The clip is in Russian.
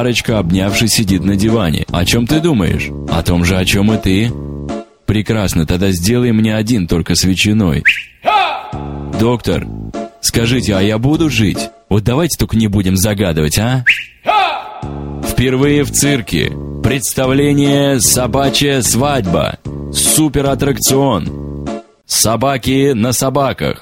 Парочка, обнявшись, сидит на диване. О чем ты думаешь? О том же, о чем и ты. Прекрасно, тогда сделай мне один, только с ветчиной. Доктор, скажите, а я буду жить? Вот давайте только не будем загадывать, а? Впервые в цирке. Представление «Собачья свадьба». Суператтракцион. Собаки на собаках.